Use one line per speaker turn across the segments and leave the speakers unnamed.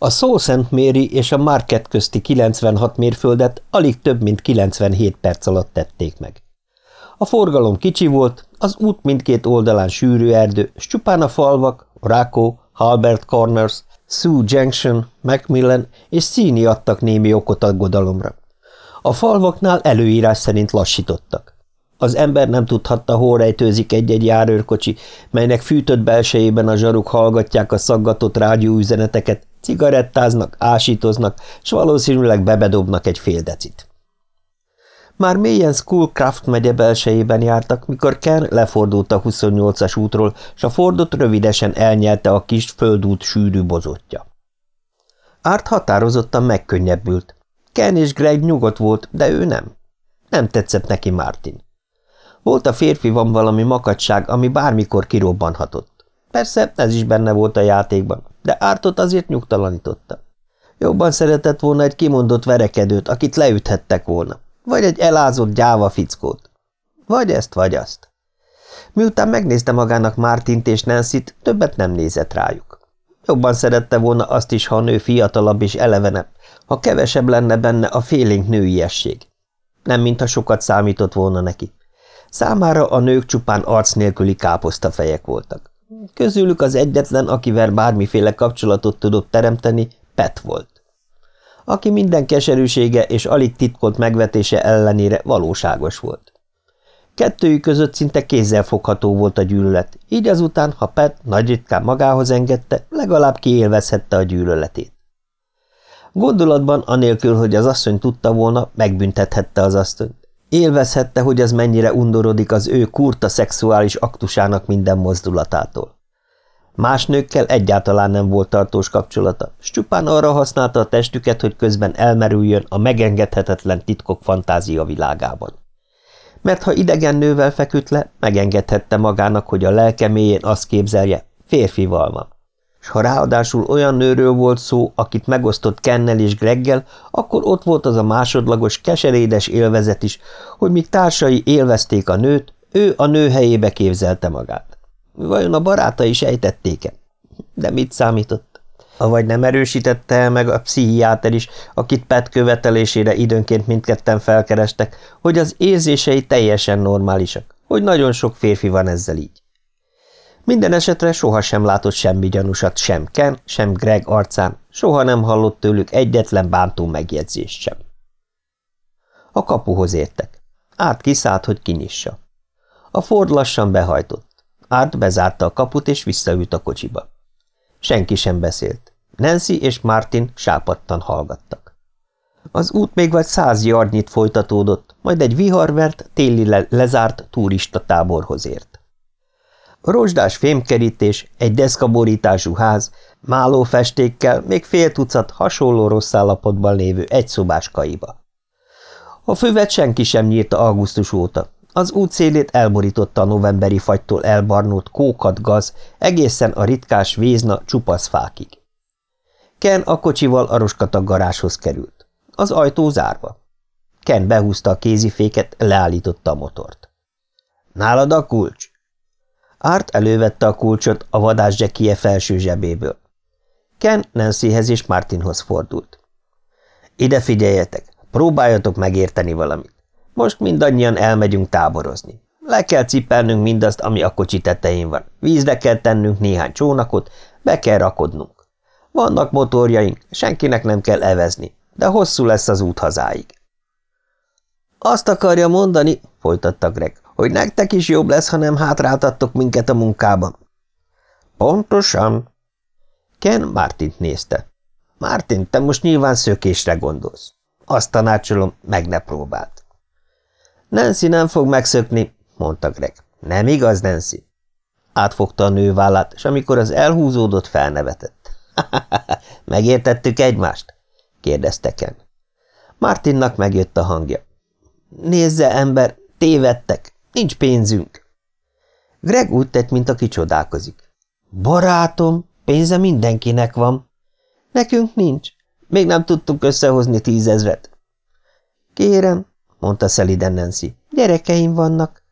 A St. Mary és a Market közti 96 mérföldet alig több mint 97 perc alatt tették meg. A forgalom kicsi volt, az út mindkét oldalán sűrű erdő, s csupán a falvak, Raco, Halbert Corners, Sioux Junction, Macmillan és Színi adtak némi okot aggodalomra. A falvaknál előírás szerint lassítottak. Az ember nem tudhatta, hol rejtőzik egy-egy járőrkocsi, melynek fűtött belsejében a zsaruk hallgatják a szaggatott rádióüzeneteket, cigarettáznak, ásítoznak, s valószínűleg bebedobnak egy fél decit. Már mélyen Schoolcraft megye belsejében jártak, mikor Ken lefordult a 28-as útról, s a Fordot rövidesen elnyelte a kis földút sűrű bozotja. Árt határozottan megkönnyebbült. Ken és Greg nyugodt volt, de ő nem. Nem tetszett neki Martin. Volt a férfiban valami makacság, ami bármikor kirobbanhatott. Persze ez is benne volt a játékban, de Ártot azért nyugtalanította. Jobban szeretett volna egy kimondott verekedőt, akit leüthettek volna vagy egy elázott gyáva fickót. Vagy ezt, vagy azt. Miután megnézte magának Mártint és nancy többet nem nézett rájuk. Jobban szerette volna azt is, ha a nő fiatalabb és elevenebb, ha kevesebb lenne benne a félénk nőiesség. Nem mintha sokat számított volna neki. Számára a nők csupán arc nélküli káposztafejek voltak. Közülük az egyetlen, akivel bármiféle kapcsolatot tudott teremteni, Pet volt aki minden keserűsége és alig titkolt megvetése ellenére valóságos volt. Kettőjük között szinte kézzel fogható volt a gyűlölet, így azután, ha Pet nagy ritkán magához engedte, legalább kiélvezhette a gyűlöletét. Gondolatban, anélkül, hogy az asszony tudta volna, megbüntethette az asszonyt. Élvezhette, hogy az mennyire undorodik az ő kurta szexuális aktusának minden mozdulatától. Más nőkkel egyáltalán nem volt tartós kapcsolata, s csupán arra használta a testüket, hogy közben elmerüljön a megengedhetetlen titkok fantázia világában. Mert ha idegen nővel feküdt le, megengedhette magának, hogy a lelke mélyén azt képzelje, férfival van. S ha ráadásul olyan nőről volt szó, akit megosztott Kennel és Greggel, akkor ott volt az a másodlagos, keserédes élvezet is, hogy míg társai élvezték a nőt, ő a nő helyébe képzelte magát. Vajon a barátai sejtették-e? De mit számított? Avagy nem erősítette meg a pszichiáter is, akit Pet követelésére időnként mindketten felkerestek, hogy az érzései teljesen normálisak, hogy nagyon sok férfi van ezzel így. Minden esetre sohasem látott semmi gyanúsat sem Ken, sem Greg arcán, soha nem hallott tőlük egyetlen bántó megjegyzést sem. A kapuhoz értek. Át kiszállt, hogy kinyissa. A Ford lassan behajtott. Árt bezárta a kaput, és visszaült a kocsiba. Senki sem beszélt. Nancy és Martin sápadtan hallgattak. Az út még vagy száz jarnyit folytatódott, majd egy viharvert, téli le lezárt turista táborhoz ért. Rozsdás fémkerítés, egy deszkaborítású ház, málófestékkel, még fél tucat hasonló rossz állapotban lévő egyszobás kaiba. A füvet senki sem nyírta augusztus óta, az út szélét elborította a novemberi fagytól elbarnult kókat gaz, egészen a ritkás vézna csupasz fákig. Ken a kocsival a roskatag garázshoz került. Az ajtó zárva. Ken behúzta a kéziféket, leállította a motort. – Nálad a kulcs? Árt elővette a kulcsot a vadász Jackie felső zsebéből. Ken Nancyhez és Martinhoz fordult. – Ide figyeljetek, próbáljatok megérteni valamit. Most mindannyian elmegyünk táborozni. Le kell cipelnünk mindazt, ami a kocsi tetején van. Vízre kell tennünk néhány csónakot, be kell rakodnunk. Vannak motorjaink, senkinek nem kell evezni, de hosszú lesz az út hazáig. Azt akarja mondani, folytatta Greg, hogy nektek is jobb lesz, ha nem hátráltattok minket a munkában. Pontosan. Ken Martint nézte. Martin, te most nyilván szökésre gondolsz. Azt tanácsolom, meg ne próbáld. Nancy nem fog megszökni, mondta Greg. Nem igaz, Nancy? Átfogta a nő vállát, és amikor az elhúzódott, felnevetett. Megértettük egymást? kérdezte Ken. Martinnak megjött a hangja. Nézze, ember, tévedtek, nincs pénzünk. Greg úgy tett, mint aki csodálkozik. Barátom, pénze mindenkinek van. Nekünk nincs. Még nem tudtunk összehozni tízezret. Kérem, mondta szeliden Nancy. Gyerekeim vannak.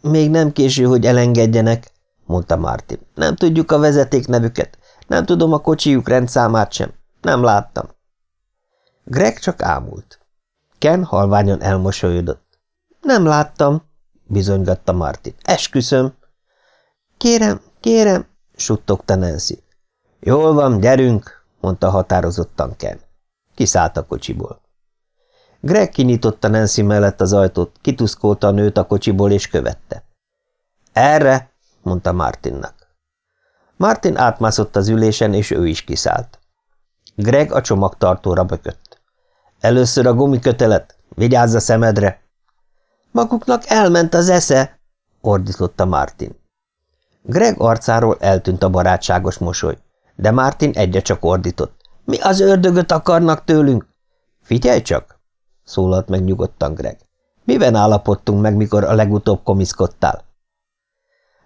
Még nem késő, hogy elengedjenek, mondta Martin. Nem tudjuk a vezeték nevüket, nem tudom a kocsijuk rendszámát sem. Nem láttam. Greg csak ámult. Ken halványan elmosolyodott. Nem láttam, bizonygatta Martin. Esküszöm. Kérem, kérem, suttogta Nancy. Jól van, gyerünk, mondta határozottan Ken. Kiszállt a kocsiból. Greg kinyitotta Nancy mellett az ajtót, kituszkolta a nőt a kocsiból és követte. Erre, mondta Martinnak. Martin átmászott az ülésen, és ő is kiszállt. Greg a csomagtartóra bökött. Először a gumikötelet, vigyázz a szemedre! Maguknak elment az esze, ordította Martin. Greg arcáról eltűnt a barátságos mosoly, de Martin egyre csak ordított. Mi az ördögöt akarnak tőlünk? Figyelj csak, szólalt meg nyugodtan Greg. Miben állapodtunk meg, mikor a legutóbb komiszkodtál?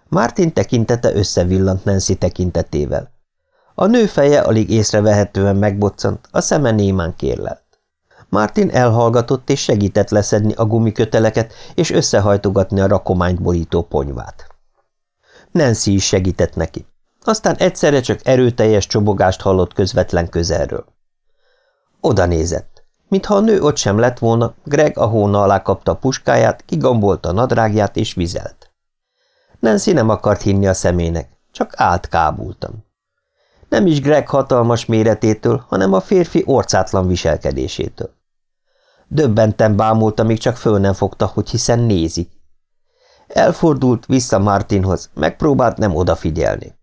Martin tekintete összevillant Nancy tekintetével. A nő feje alig észrevehetően megboccant, a szeme némán kérlelt. Martin elhallgatott és segített leszedni a gumiköteleket és összehajtogatni a rakományt borító ponyvát. Nancy is segített neki. Aztán egyszerre csak erőteljes csobogást hallott közvetlen közelről. Oda nézett. Mintha a nő ott sem lett volna, Greg a hóna alá kapta a puskáját, kigombolta a nadrágját és vizelt. Nancy nem akart hinni a szemének, csak állt kábultan. Nem is Greg hatalmas méretétől, hanem a férfi orcátlan viselkedésétől. Döbbenten bámulta, még csak föl nem fogta, hogy hiszen nézi. Elfordult vissza Martinhoz, megpróbált nem odafigyelni.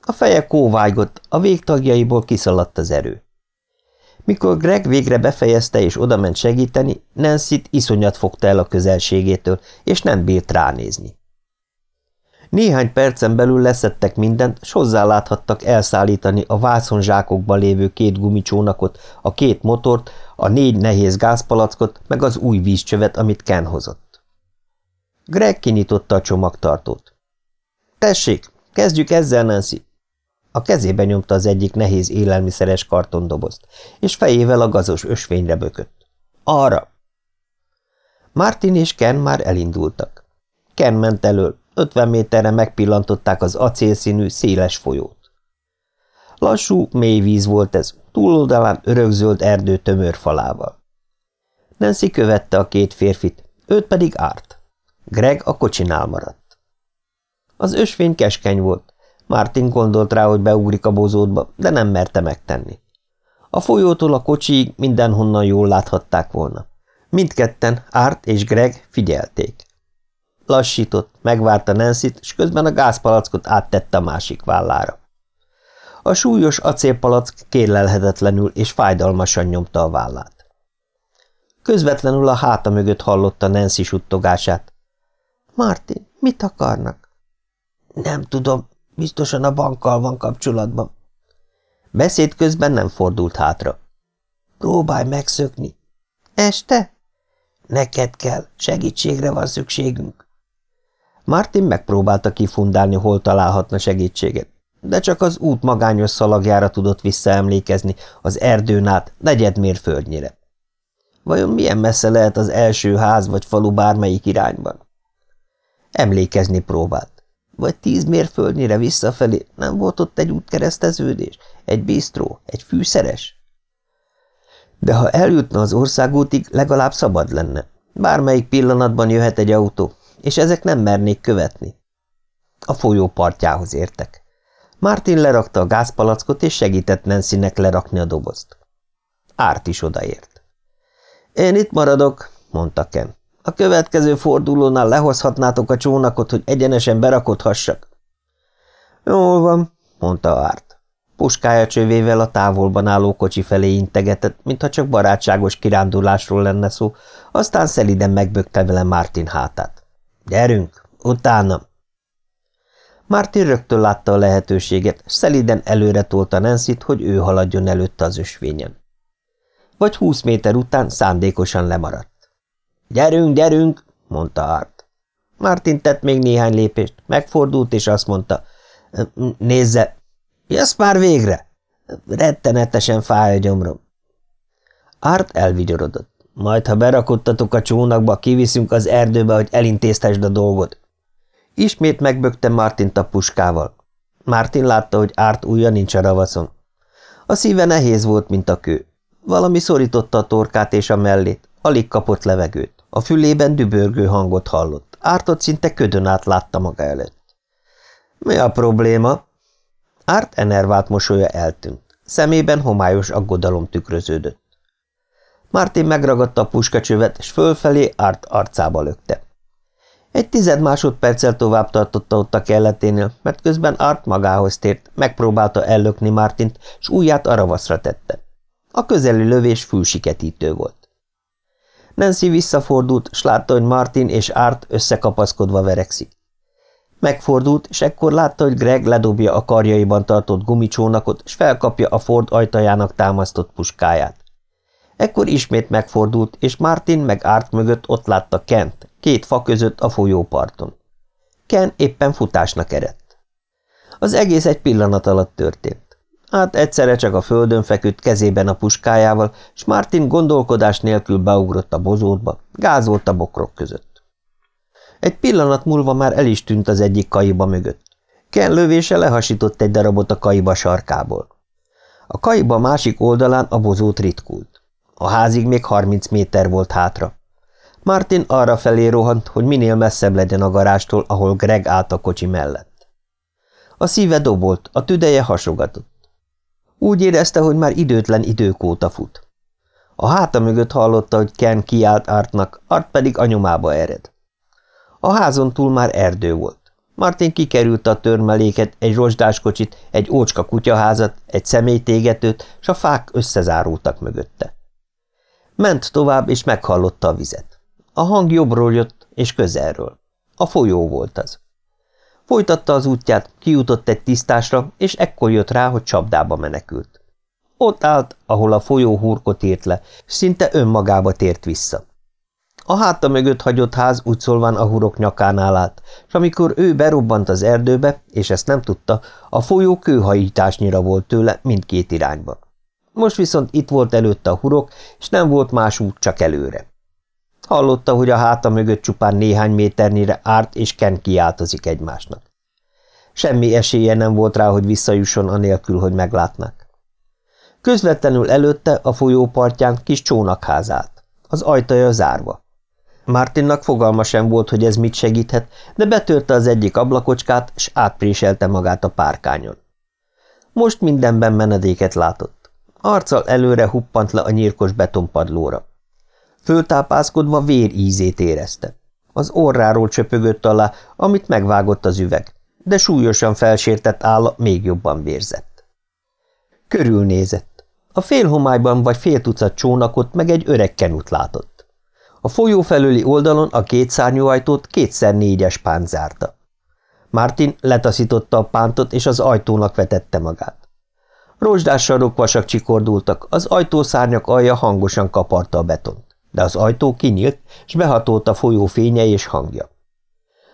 A feje kóvájgott, a végtagjaiból kiszaladt az erő. Mikor Greg végre befejezte és odament segíteni, Nancy-t iszonyat fogta el a közelségétől, és nem bírt ránézni. Néhány percen belül leszettek mindent, s hozzáláthattak elszállítani a vászonzsákokban lévő két gumicsónakot, a két motort, a négy nehéz gázpalackot, meg az új vízcsövet, amit Ken hozott. Greg kinyitotta a csomagtartót. – Tessék, kezdjük ezzel, Nancy! A kezébe nyomta az egyik nehéz élelmiszeres kartondobozt, és fejével a gazos ösvényre bökött. – Arra! Martin és Ken már elindultak. Ken ment elől, ötven méterre megpillantották az acélszínű, széles folyót. Lassú, mély víz volt ez, túloldalán örökzöld erdő tömör falával. Nancy követte a két férfit, őt pedig árt. Greg a kocsinál maradt. Az ösvény keskeny volt. Martin gondolt rá, hogy beugrik a bozótba, de nem merte megtenni. A folyótól a kocsiig mindenhonnan jól láthatták volna. Mindketten, Árt és Greg figyelték. Lassított, megvárta Nancy-t, és közben a gázpalackot áttette a másik vállára. A súlyos acélpalack kérlelhetetlenül és fájdalmasan nyomta a vállát. Közvetlenül a háta mögött hallotta Nancy suttogását. – Martin, mit akarnak? – Nem tudom, biztosan a bankkal van kapcsolatban. Beszéd közben nem fordult hátra. – Próbálj megszökni. – Este? – Neked kell, segítségre van szükségünk. Martin megpróbálta kifundálni, hol találhatna segítséget, de csak az út magányos szalagjára tudott visszaemlékezni az erdőn át negyed mérföldnyire. Vajon milyen messze lehet az első ház vagy falu bármelyik irányban? Emlékezni próbált. Vagy tíz mérföldnyire visszafelé nem volt ott egy útkereszteződés, egy bistró, egy fűszeres? De ha eljutna az országútig, legalább szabad lenne. Bármelyik pillanatban jöhet egy autó, és ezek nem mernék követni. A folyó partjához értek. Martin lerakta a gázpalackot, és segített Nancynek lerakni a dobozt. Árt is odaért. Én itt maradok, mondta Ken. A következő fordulónál lehozhatnátok a csónakot, hogy egyenesen berakodhassak. Jól van, mondta Árt. Puskája csövével a távolban álló kocsi felé integetett, mintha csak barátságos kirándulásról lenne szó, aztán szeliden megbökte vele Martin hátát. Gyerünk, utána! Martin rögtön látta a lehetőséget, szeliden előre tolta nancy hogy ő haladjon előtte az ösvényen. Vagy húsz méter után szándékosan lemaradt. Gyerünk, gyerünk, mondta Art. Martin tett még néhány lépést, megfordult, és azt mondta, nézze, jössz már végre? Rettenetesen fáj a gyomrom. Art elvigyorodott. Majd, ha berakottatok a csónakba, kiviszünk az erdőbe, hogy elintézhessd a dolgot. Ismét megbökte Martin a puskával. Martin látta, hogy árt ujja nincs a ravaszon. A szíve nehéz volt, mint a kő. Valami szorította a torkát és a mellét, alig kapott levegőt. A fülében dübörgő hangot hallott. Ártott szinte ködön át látta maga előtt. Mi a probléma? Árt enervált mosolya eltűnt. Szemében homályos aggodalom tükröződött. Martin megragadta a puskacsövet, és fölfelé Árt arcába lökte. Egy tized másodperccel tovább tartotta ott a kelleténél, mert közben Art magához tért, megpróbálta ellökni Martint, s ujját a ravaszra tette. A közeli lövés fülsiketítő volt. Nancy visszafordult, s látta, hogy Martin és Art összekapaszkodva verekszik. Megfordult, és ekkor látta, hogy Greg ledobja a karjaiban tartott gumicsónakot, és felkapja a Ford ajtajának támasztott puskáját. Ekkor ismét megfordult, és Martin meg Art mögött ott látta Kent, két fa között a folyóparton. Ken éppen futásnak eredt. Az egész egy pillanat alatt történt. Hát egyszerre csak a földön feküdt kezében a puskájával, s Martin gondolkodás nélkül beugrott a bozótba, gázolt a bokrok között. Egy pillanat múlva már el is tűnt az egyik kaiba mögött. Ken lövése lehasított egy darabot a kaiba sarkából. A kaiba másik oldalán a bozót ritkult. A házig még harminc méter volt hátra. Martin arra felé rohant, hogy minél messzebb legyen a garástól, ahol Greg állt a kocsi mellett. A szíve dobolt, a tüdeje hasogatott. Úgy érezte, hogy már időtlen idők óta fut. A háta mögött hallotta, hogy Ken kiált Artnak, Art pedig a nyomába ered. A házon túl már erdő volt. Martin kikerült a törmeléket, egy rozsdáskocsit, egy ócska kutyaházat, egy személytégetőt, s a fák összezárultak mögötte. Ment tovább, és meghallotta a vizet. A hang jobbról jött, és közelről. A folyó volt az. Folytatta az útját, kijutott egy tisztásra, és ekkor jött rá, hogy csapdába menekült. Ott állt, ahol a folyó hurkot írt le, szinte önmagába tért vissza. A háta mögött hagyott ház úgy szólván a hurok nyakánál állt, és amikor ő berobbant az erdőbe, és ezt nem tudta, a folyó kőhajításnyira volt tőle mindkét irányba. Most viszont itt volt előtte a hurok, és nem volt más út csak előre. Hallotta, hogy a háta mögött csupán néhány méternyire árt és Ken kiáltozik egymásnak. Semmi esélye nem volt rá, hogy visszajusson anélkül, hogy meglátnák. Közvetlenül előtte a folyó partján kis csónakház állt, az ajtaja zárva. Martinnak fogalma sem volt, hogy ez mit segíthet, de betörte az egyik ablakocskát, és átpréselte magát a párkányon. Most mindenben menedéket látott. Arccal előre huppant le a nyírkos betonpadlóra. Föltápászkodva vér ízét érezte. Az orráról csöpögött alá, amit megvágott az üveg, de súlyosan felsértett álla még jobban vérzett. Körülnézett. A félhomályban vagy fél tucat csónakot meg egy öreg kenut látott. A folyó felüli oldalon a két szárnyú ajtót kétszer négyes pánt zárta. Martin letaszította a pántot, és az ajtónak vetette magát. Rozsdás sarokvasak csikordultak, az ajtószárnyak alja hangosan kaparta a betont de az ajtó kinyílt, s behatolt a folyó fénye és hangja.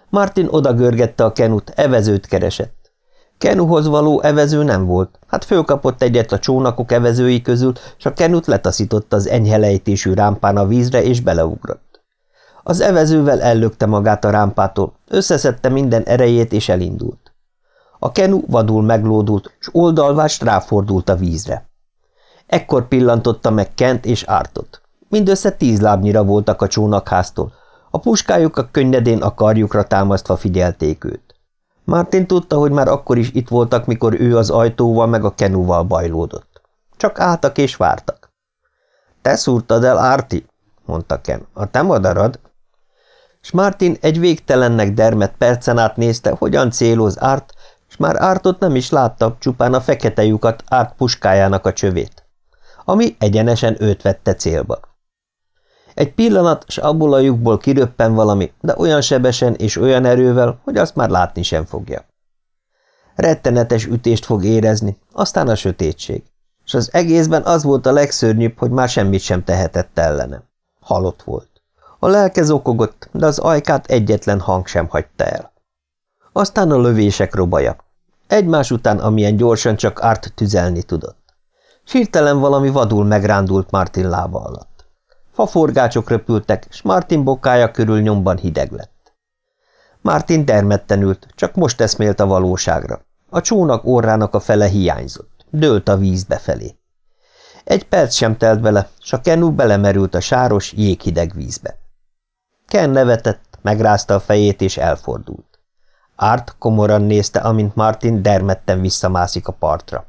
Martin odagörgette a kenut, evezőt keresett. Kenuhoz való evező nem volt, hát fölkapott egyet a csónakok evezői közül, s a kenut letaszította az enyhe lejtésű rámpán a vízre, és beleugrott. Az evezővel ellökte magát a rámpától, összeszedte minden erejét, és elindult. A kenu vadul meglódult, s oldalvást ráfordult a vízre. Ekkor pillantotta meg Kent és Ártot. Mindössze tíz lábnyira voltak a csónakháztól. A puskájuk a könnyedén a karjukra támasztva figyelték őt. Martin tudta, hogy már akkor is itt voltak, mikor ő az ajtóval meg a kenúval bajlódott. Csak álltak és vártak. – Te szúrtad el, Árti? – mondta Ken. – A te madarad? S Martin egy végtelennek dermet percen át nézte, hogyan céloz Árt, s már Ártot nem is látta, csupán a fekete lyukat Árt puskájának a csövét, ami egyenesen őt vette célba. Egy pillanat, s abból a lyukból kiröppen valami, de olyan sebesen és olyan erővel, hogy azt már látni sem fogja. Rettenetes ütést fog érezni, aztán a sötétség. És az egészben az volt a legszörnyűbb, hogy már semmit sem tehetett ellene. Halott volt. A lelke zokogott, de az ajkát egyetlen hang sem hagyta el. Aztán a lövések robaja. Egymás után, amilyen gyorsan csak árt tüzelni tudott. Sírtelen valami vadul megrándult Martin lába alatt. Faforgácsok röpültek, s Martin bokája körül nyomban hideg lett. Martin dermedten ült, csak most eszmélt a valóságra. A csónak orrának a fele hiányzott. dőlt a vízbe felé. Egy perc sem telt bele, s a Kenú belemerült a sáros, jéghideg vízbe. Ken nevetett, megrázta a fejét és elfordult. Árt komoran nézte, amint Martin dermedten visszamászik a partra.